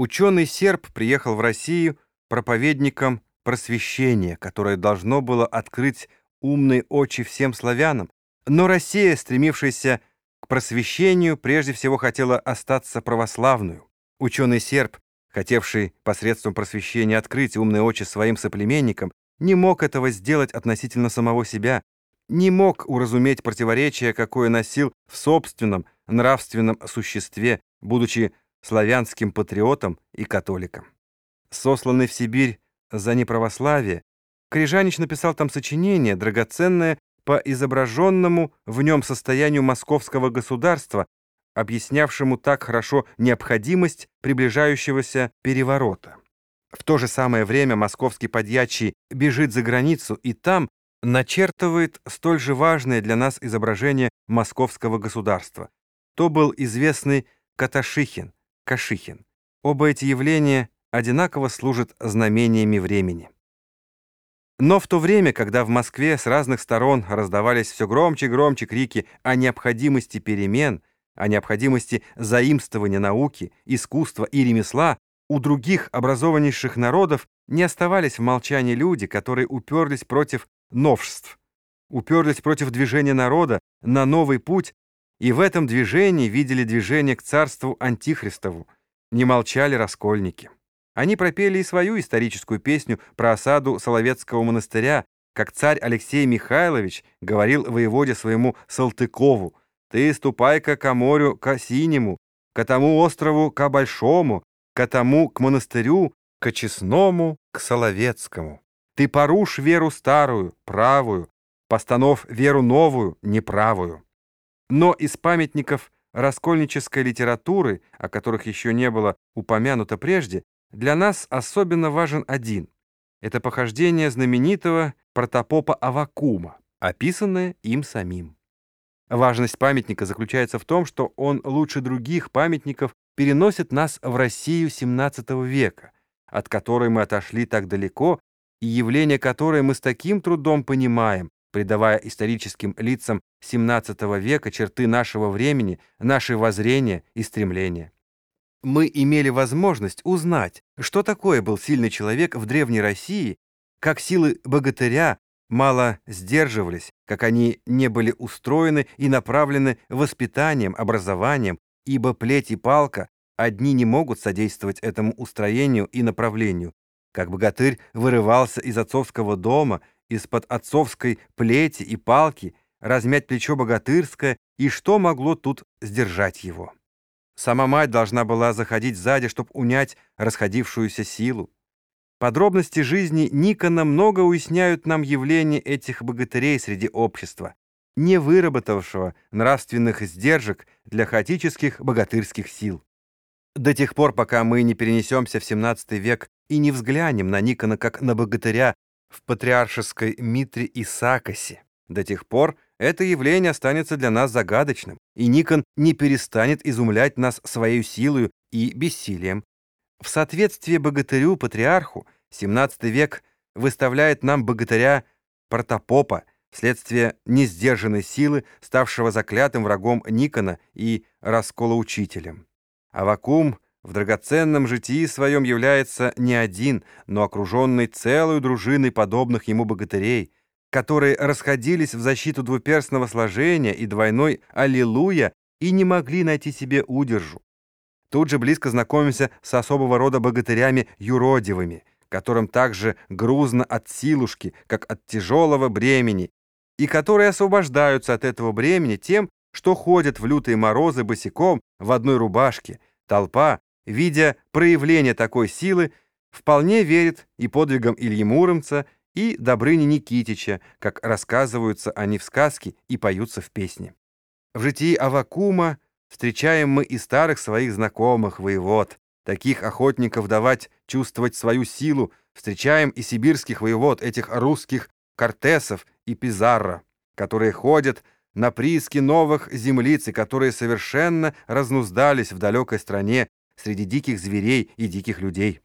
Ученый серб приехал в Россию проповедником просвещения, которое должно было открыть умные очи всем славянам. Но Россия, стремившаяся к просвещению, прежде всего хотела остаться православную. Ученый серб, хотевший посредством просвещения открыть умные очи своим соплеменникам, не мог этого сделать относительно самого себя, не мог уразуметь противоречие, какое носил в собственном нравственном существе, будучи славянским патриотом и католиком. Сосланный в Сибирь за неправославие, Крижанич написал там сочинение, драгоценное по изображенному в нем состоянию московского государства, объяснявшему так хорошо необходимость приближающегося переворота. В то же самое время московский подьячий бежит за границу и там начертывает столь же важное для нас изображение московского государства. То был известный Каташихин, Кашихин. Оба эти явления одинаково служат знамениями времени. Но в то время, когда в Москве с разных сторон раздавались все громче и громче крики о необходимости перемен, о необходимости заимствования науки, искусства и ремесла, у других образованнейших народов не оставались в молчании люди, которые уперлись против новшеств, уперлись против движения народа на новый путь и в этом движении видели движение к царству Антихристову, не молчали раскольники. Они пропели и свою историческую песню про осаду Соловецкого монастыря, как царь Алексей Михайлович говорил воеводе своему Салтыкову, «Ты ступай-ка ко морю, ко синему, к тому острову, ко большому, к тому, к монастырю, к честному, к Соловецкому. Ты порушь веру старую, правую, постанов веру новую, неправую». Но из памятников раскольнической литературы, о которых еще не было упомянуто прежде, для нас особенно важен один. Это похождение знаменитого протопопа Авакума, описанное им самим. Важность памятника заключается в том, что он лучше других памятников переносит нас в Россию XVII века, от которой мы отошли так далеко, и явление которое мы с таким трудом понимаем, придавая историческим лицам XVII века черты нашего времени, наши воззрения и стремления. Мы имели возможность узнать, что такое был сильный человек в Древней России, как силы богатыря мало сдерживались, как они не были устроены и направлены воспитанием, образованием, ибо плеть и палка одни не могут содействовать этому устроению и направлению, как богатырь вырывался из отцовского дома из-под отцовской плети и палки, размять плечо богатырское, и что могло тут сдержать его? Сама мать должна была заходить сзади, чтобы унять расходившуюся силу. Подробности жизни Никона много уясняют нам явление этих богатырей среди общества, не выработавшего нравственных сдержек для хаотических богатырских сил. До тех пор, пока мы не перенесемся в 17 век и не взглянем на Никона как на богатыря, в патриаршеской Митре и Сакосе. До тех пор это явление останется для нас загадочным, и Никон не перестанет изумлять нас своей силой и бессилием. В соответствии богатырю-патриарху 17 век выставляет нам богатыря протопопа вследствие несдержанной силы, ставшего заклятым врагом Никона и расколоучителем. Авакум — в драгоценном житии своем является не один, но окруженный целой дружиной подобных ему богатырей, которые расходились в защиту двуперстного сложения и двойной «Аллилуйя» и не могли найти себе удержу. Тут же близко знакомимся с особого рода богатырями юродивыми, которым также грузно от силушки, как от тяжелого бремени, и которые освобождаются от этого бремени тем, что ходят в лютые морозы босиком в одной рубашке. Толпа, видя проявление такой силы, вполне верит и подвигам Ильи Муромца, и Добрыни Никитича, как рассказываются они в сказке и поются в песне. В житии Авакума встречаем мы и старых своих знакомых воевод, таких охотников давать чувствовать свою силу, встречаем и сибирских воевод, этих русских Кортесов и Пизарро, которые ходят на прииски новых землиц и которые совершенно разнуздались в далекой стране среди диких зверей и диких людей.